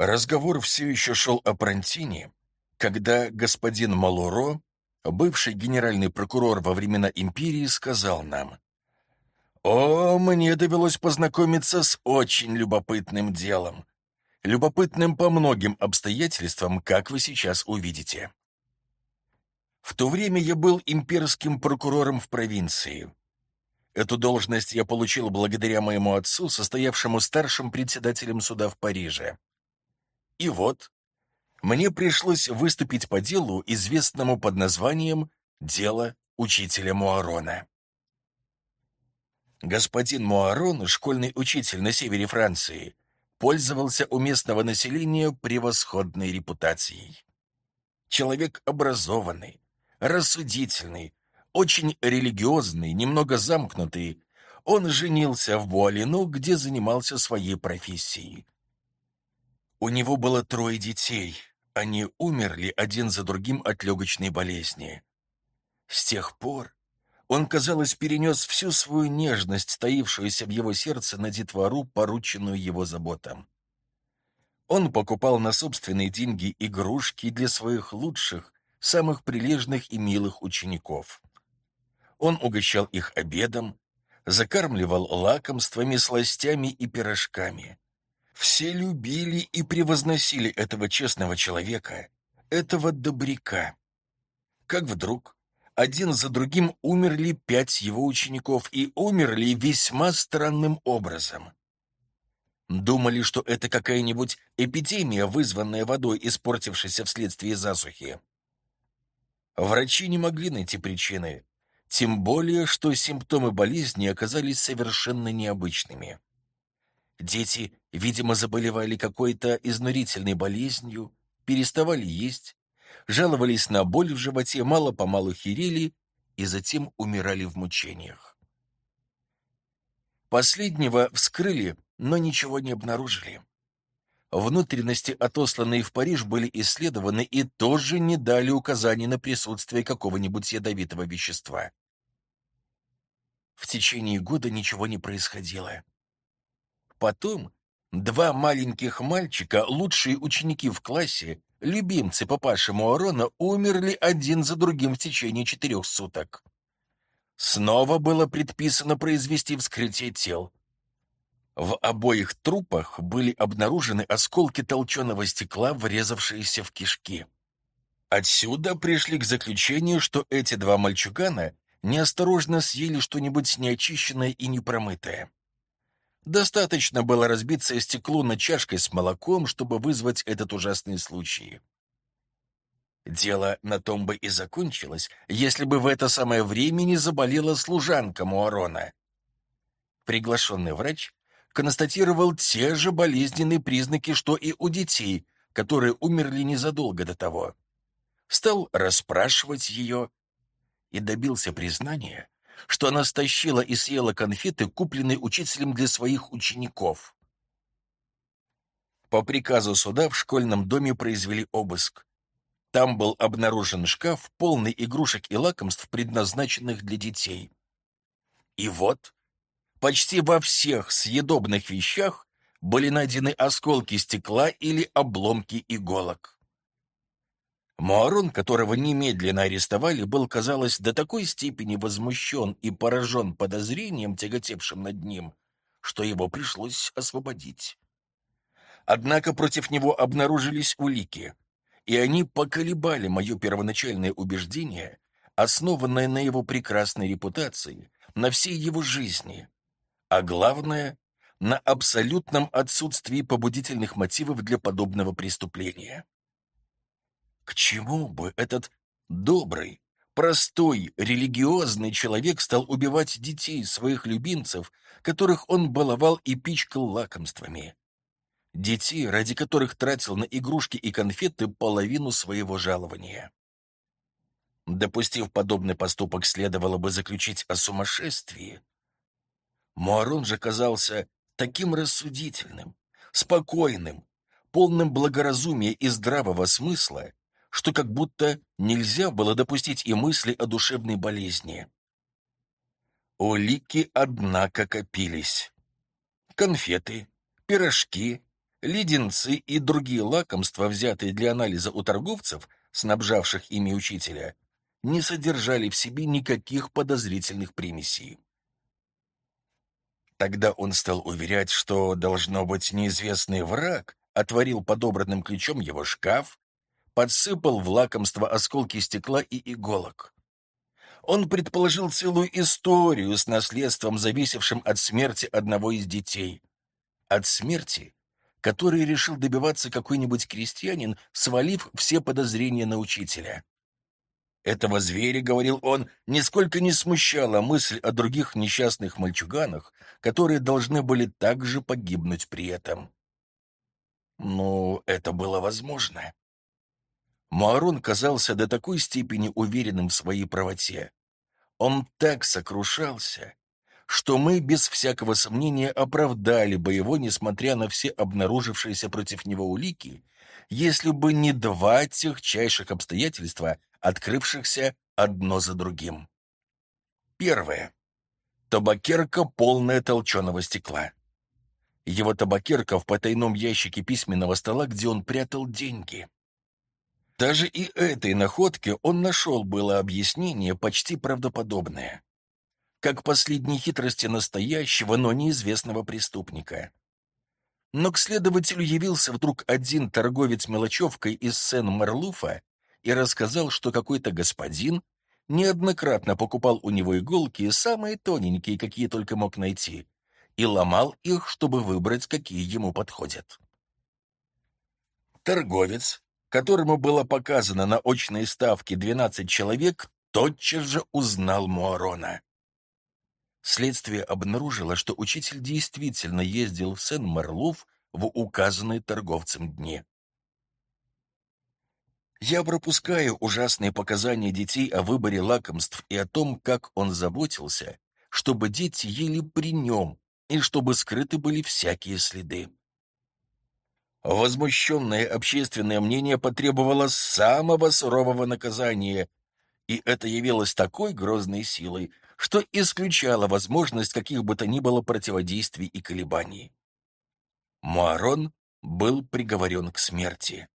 Разговор все еще шел о Пронтине, когда господин Малуро, бывший генеральный прокурор во времена империи, сказал нам, «О, мне довелось познакомиться с очень любопытным делом. Любопытным по многим обстоятельствам, как вы сейчас увидите. В то время я был имперским прокурором в провинции. Эту должность я получил благодаря моему отцу, состоявшему старшим председателем суда в Париже. И вот, мне пришлось выступить по делу, известному под названием «Дело учителя Муарона». Господин Муарон, школьный учитель на севере Франции, пользовался у местного населения превосходной репутацией. Человек образованный, рассудительный, очень религиозный, немного замкнутый, он женился в Буалину, где занимался своей профессией. У него было трое детей. Они умерли один за другим от легочной болезни. С тех пор он, казалось, перенес всю свою нежность, стоившуюся в его сердце, на детвору, порученную его заботам. Он покупал на собственные деньги игрушки для своих лучших, самых прилежных и милых учеников. Он угощал их обедом, закармливал лакомствами, сластями и пирожками. Все любили и превозносили этого честного человека, этого добряка. Как вдруг один за другим умерли пять его учеников и умерли весьма странным образом. Думали, что это какая-нибудь эпидемия, вызванная водой, испортившейся вследствие засухи. Врачи не могли найти причины, тем более, что симптомы болезни оказались совершенно необычными. Дети, видимо, заболевали какой-то изнурительной болезнью, переставали есть, жаловались на боль в животе, мало-помалу херели и затем умирали в мучениях. Последнего вскрыли, но ничего не обнаружили. Внутренности, отосланные в Париж, были исследованы и тоже не дали указаний на присутствие какого-нибудь ядовитого вещества. В течение года ничего не происходило. Потом два маленьких мальчика, лучшие ученики в классе, любимцы папаши Муарона, умерли один за другим в течение четырех суток. Снова было предписано произвести вскрытие тел. В обоих трупах были обнаружены осколки толченого стекла, врезавшиеся в кишки. Отсюда пришли к заключению, что эти два мальчугана неосторожно съели что-нибудь неочищенное и непромытое. Достаточно было разбиться о стекло на чашкой с молоком, чтобы вызвать этот ужасный случай. Дело на том бы и закончилось, если бы в это самое время не заболела служанка Муарона. Приглашенный врач констатировал те же болезненные признаки, что и у детей, которые умерли незадолго до того. Стал расспрашивать ее и добился признания, что она стащила и съела конфеты, купленные учителем для своих учеников. По приказу суда в школьном доме произвели обыск. Там был обнаружен шкаф, полный игрушек и лакомств, предназначенных для детей. И вот, почти во всех съедобных вещах были найдены осколки стекла или обломки иголок. Муарон, которого немедленно арестовали, был, казалось, до такой степени возмущен и поражен подозрением, тяготевшим над ним, что его пришлось освободить. Однако против него обнаружились улики, и они поколебали мое первоначальное убеждение, основанное на его прекрасной репутации, на всей его жизни, а главное — на абсолютном отсутствии побудительных мотивов для подобного преступления. К чему бы этот добрый, простой, религиозный человек стал убивать детей своих любимцев, которых он баловал и пичкал лакомствами? Детей, ради которых тратил на игрушки и конфеты половину своего жалования. Допустив подобный поступок, следовало бы заключить о сумасшествии. Муарон же казался таким рассудительным, спокойным, полным благоразумия и здравого смысла, что как будто нельзя было допустить и мысли о душевной болезни. Улики, однако, копились. Конфеты, пирожки, Леденцы и другие лакомства, взятые для анализа у торговцев, снабжавших ими учителя, не содержали в себе никаких подозрительных примесей. Тогда он стал уверять, что, должно быть, неизвестный враг отворил подобранным ключом его шкаф, подсыпал в лакомство осколки стекла и иголок. Он предположил целую историю с наследством, зависевшим от смерти одного из детей. От смерти, которой решил добиваться какой-нибудь крестьянин, свалив все подозрения на учителя. Этого зверя, говорил он, нисколько не смущала мысль о других несчастных мальчуганах, которые должны были также погибнуть при этом. Ну, это было возможно. Муарон казался до такой степени уверенным в своей правоте. Он так сокрушался, что мы без всякого сомнения оправдали бы его, несмотря на все обнаружившиеся против него улики, если бы не два техчайших обстоятельства, открывшихся одно за другим. Первое. Табакерка, полная толченого стекла. Его табакерка в потайном ящике письменного стола, где он прятал деньги. Даже и этой находке он нашел было объяснение почти правдоподобное. Как последней хитрости настоящего, но неизвестного преступника. Но к следователю явился вдруг один торговец мелочевкой из Сен-Марлуфа и рассказал, что какой-то господин неоднократно покупал у него иголки, самые тоненькие, какие только мог найти, и ломал их, чтобы выбрать, какие ему подходят. Торговец, которому было показано на очной ставке 12 человек, тотчас же узнал Муарона. Следствие обнаружило, что учитель действительно ездил в Сен-Марлуф в указанные торговцем дни. Я пропускаю ужасные показания детей о выборе лакомств и о том, как он заботился, чтобы дети ели при нем и чтобы скрыты были всякие следы. Возмущенное общественное мнение потребовало самого сурового наказания, и это явилось такой грозной силой, что исключало возможность каких бы то ни было противодействий и колебаний. Муарон был приговорен к смерти.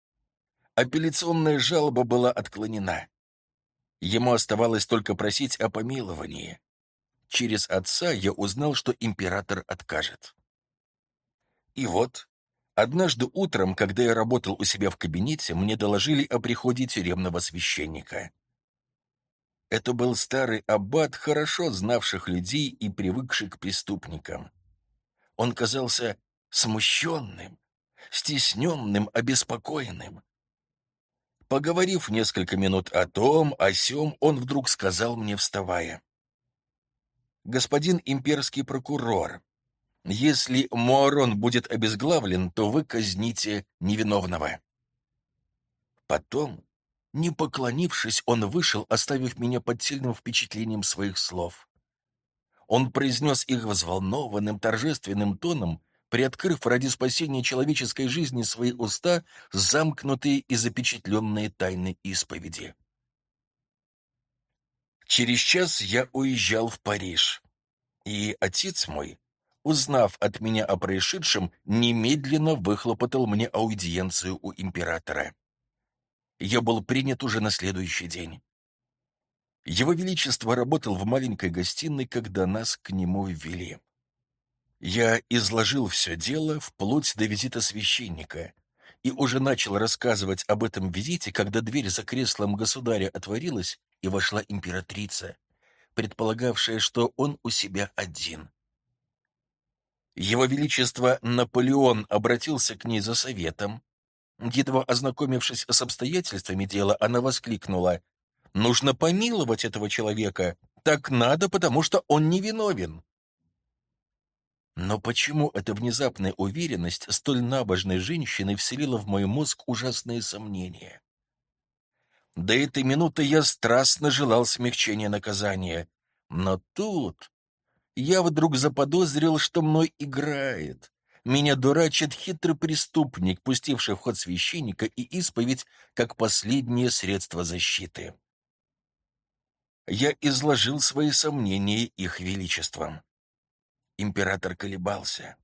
Апелляционная жалоба была отклонена. Ему оставалось только просить о помиловании. Через отца я узнал, что император откажет. И вот, однажды утром, когда я работал у себя в кабинете, мне доложили о приходе тюремного священника. Это был старый аббат, хорошо знавших людей и привыкший к преступникам. Он казался смущенным, стесненным, обеспокоенным. Поговорив несколько минут о том, о сём, он вдруг сказал мне, вставая. «Господин имперский прокурор, если Муарон будет обезглавлен, то вы казните невиновного». Потом, не поклонившись, он вышел, оставив меня под сильным впечатлением своих слов. Он произнес их взволнованным, торжественным тоном, приоткрыв ради спасения человеческой жизни свои уста, замкнутые и запечатленные тайны исповеди. Через час я уезжал в Париж, и отец мой, узнав от меня о происшедшем, немедленно выхлопотал мне аудиенцию у императора я был принят уже на следующий день. Его Величество работал в маленькой гостиной, когда нас к нему ввели. Я изложил все дело вплоть до визита священника и уже начал рассказывать об этом визите, когда дверь за креслом государя отворилась, и вошла императрица, предполагавшая, что он у себя один. Его Величество Наполеон обратился к ней за советом, Едва ознакомившись с обстоятельствами дела, она воскликнула. «Нужно помиловать этого человека. Так надо, потому что он невиновен». Но почему эта внезапная уверенность столь набожной женщины вселила в мой мозг ужасные сомнения? До этой минуты я страстно желал смягчения наказания. Но тут я вдруг заподозрил, что мной играет, меня дурачит хитрый преступник, пустивший в ход священника и исповедь как последнее средство защиты. Я изложил свои сомнения их величеством. Император колебался.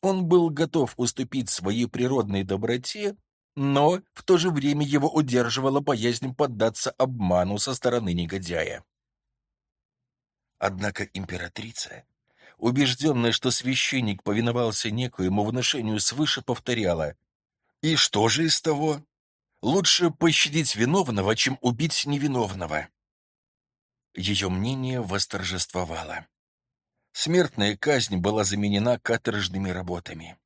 Он был готов уступить своей природной доброте, но в то же время его удерживала боязнь поддаться обману со стороны негодяя. Однако императрица, убежденная, что священник повиновался некоему внушению свыше, повторяла «И что же из того? Лучше пощадить виновного, чем убить невиновного». Ее мнение восторжествовало. Смертная казнь была заменена каторжными работами.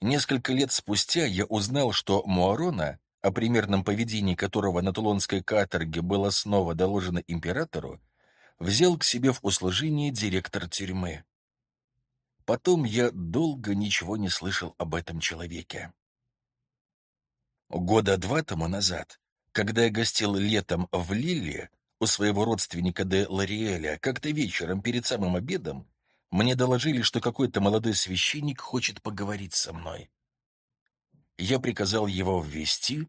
Несколько лет спустя я узнал, что Муарона, о примерном поведении которого на Тулонской каторге было снова доложено императору, взял к себе в услужение директор тюрьмы. Потом я долго ничего не слышал об этом человеке. Года два тому назад, когда я гостил летом в Лилле, у своего родственника де Лариэля как-то вечером перед самым обедом мне доложили, что какой-то молодой священник хочет поговорить со мной. Я приказал его ввести,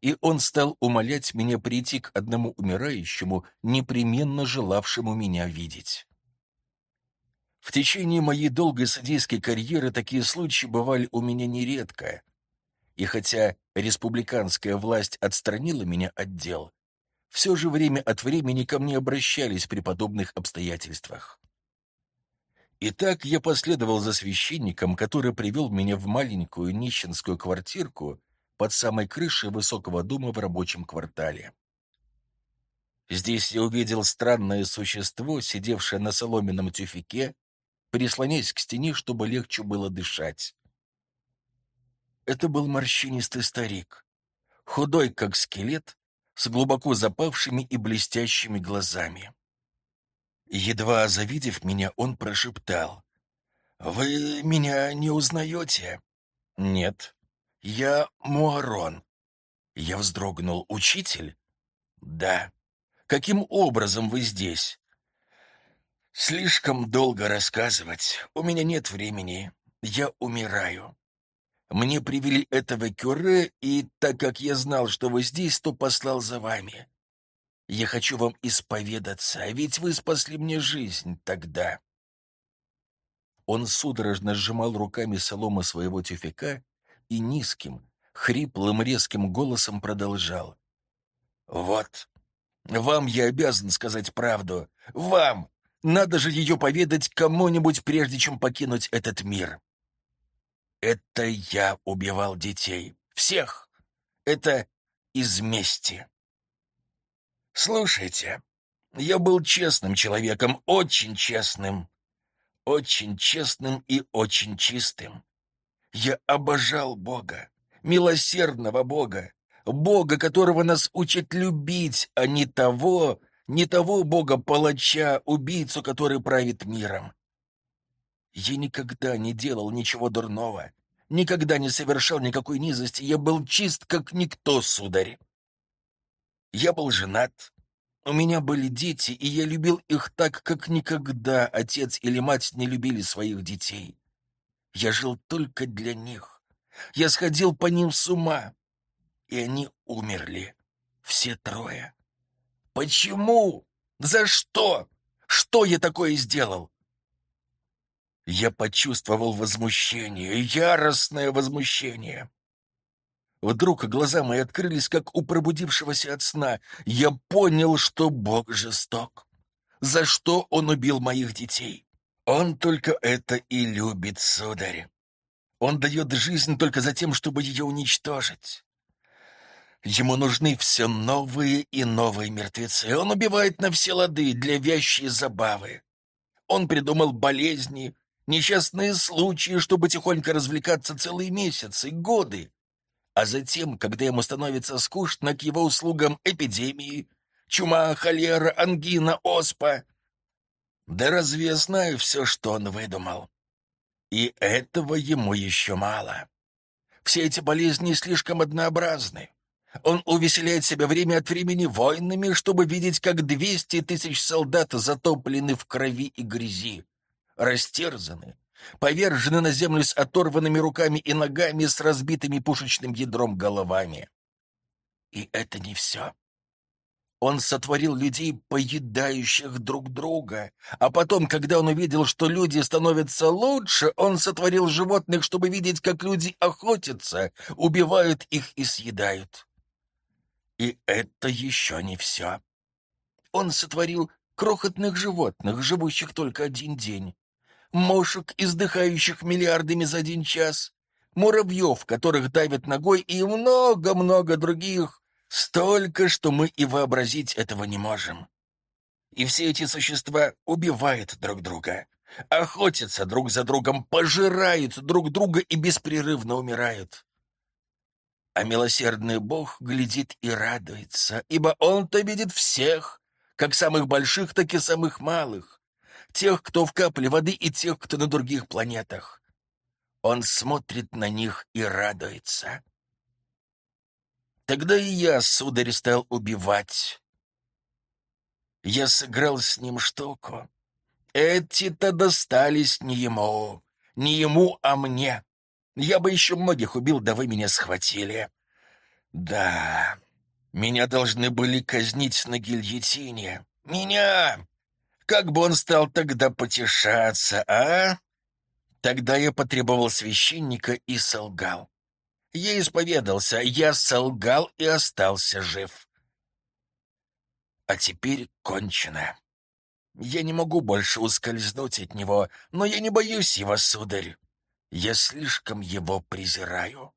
и он стал умолять меня прийти к одному умирающему, непременно желавшему меня видеть. В течение моей долгой судейской карьеры такие случаи бывали у меня нередко, и хотя республиканская власть отстранила меня от дел, все же время от времени ко мне обращались при подобных обстоятельствах. Итак, я последовал за священником, который привел меня в маленькую нищенскую квартирку под самой крышей высокого дома в рабочем квартале. Здесь я увидел странное существо, сидевшее на соломенном тюфике, прислонясь к стене, чтобы легче было дышать. Это был морщинистый старик, худой, как скелет, с глубоко запавшими и блестящими глазами. Едва завидев меня, он прошептал. «Вы меня не узнаете?» «Нет. Я Муарон». Я вздрогнул. «Учитель?» «Да. Каким образом вы здесь?» «Слишком долго рассказывать. У меня нет времени. Я умираю. Мне привели этого кюре, и так как я знал, что вы здесь, то послал за вами. Я хочу вам исповедаться, а ведь вы спасли мне жизнь тогда». Он судорожно сжимал руками солома своего тюфяка и низким, хриплым, резким голосом продолжал. «Вот, вам я обязан сказать правду. Вам! Надо же ее поведать кому-нибудь, прежде чем покинуть этот мир. Это я убивал детей. Всех. Это из мести. Слушайте, я был честным человеком, очень честным. Очень честным и очень чистым. Я обожал Бога, милосердного Бога, Бога, которого нас учат любить, а не того, не того Бога-палача, убийцу, который правит миром. Я никогда не делал ничего дурного, никогда не совершал никакой низости, я был чист, как никто, сударь. Я был женат, у меня были дети, и я любил их так, как никогда отец или мать не любили своих детей. Я жил только для них. Я сходил по ним с ума, и они умерли, все трое. Почему? За что? Что я такое сделал? Я почувствовал возмущение, яростное возмущение. Вдруг глаза мои открылись, как у пробудившегося от сна. Я понял, что Бог жесток. За что Он убил моих детей? Он только это и любит, сударь. Он дает жизнь только за тем, чтобы ее уничтожить. Ему нужны все новые и новые мертвецы. Он убивает на все лады для вящей забавы. Он придумал болезни, несчастные случаи, чтобы тихонько развлекаться целые месяцы, годы. А затем, когда ему становится скучно, к его услугам эпидемии, чума, холера, ангина, оспа. Да разве я знаю все, что он выдумал? И этого ему еще мало. Все эти болезни слишком однообразны. Он увеселяет себя время от времени войнами, чтобы видеть, как двести тысяч солдат затоплены в крови и грязи растерзаны, повержены на землю с оторванными руками и ногами, с разбитыми пушечным ядром головами. И это не все. Он сотворил людей, поедающих друг друга. А потом, когда он увидел, что люди становятся лучше, он сотворил животных, чтобы видеть, как люди охотятся, убивают их и съедают. И это еще не все. Он сотворил крохотных животных, живущих только один день, мошек, издыхающих миллиардами за один час, муравьев, которых давят ногой, и много-много других, Столько, что мы и вообразить этого не можем. И все эти существа убивают друг друга, охотятся друг за другом, пожирают друг друга и беспрерывно умирают. А милосердный Бог глядит и радуется, ибо Он-то видит всех, как самых больших, так и самых малых, тех, кто в капле воды, и тех, кто на других планетах. Он смотрит на них и радуется. Тогда и я, сударь, стал убивать. Я сыграл с ним штуку. Эти-то достались не ему, не ему, а мне. Я бы еще многих убил, да вы меня схватили. Да, меня должны были казнить на гильотине. Меня! Как бы он стал тогда потешаться, а? Тогда я потребовал священника и солгал. Я исповедался, я солгал и остался жив. А теперь кончено. Я не могу больше ускользнуть от него, но я не боюсь его, сударь. Я слишком его презираю.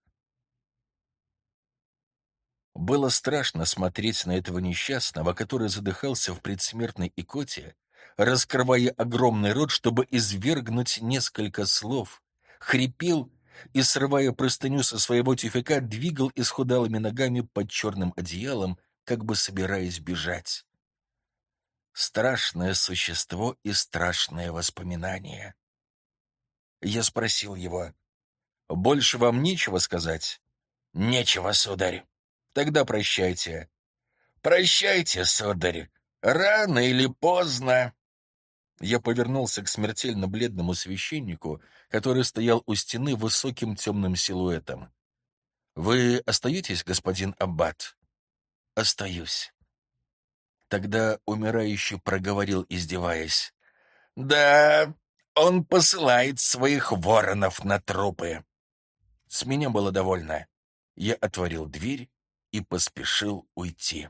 Было страшно смотреть на этого несчастного, который задыхался в предсмертной икоте, раскрывая огромный рот, чтобы извергнуть несколько слов, хрипел и, срывая простыню со своего тюфяка, двигал исхудалыми ногами под черным одеялом, как бы собираясь бежать. Страшное существо и страшное воспоминание. Я спросил его, «Больше вам нечего сказать?» «Нечего, сударь». «Тогда прощайте». «Прощайте, сударь. Рано или поздно...» Я повернулся к смертельно бледному священнику, который стоял у стены высоким темным силуэтом. «Вы остаетесь, господин Аббат?» «Остаюсь». Тогда умирающий проговорил, издеваясь. «Да, он посылает своих воронов на трупы». С меня было довольно. Я отворил дверь и поспешил уйти.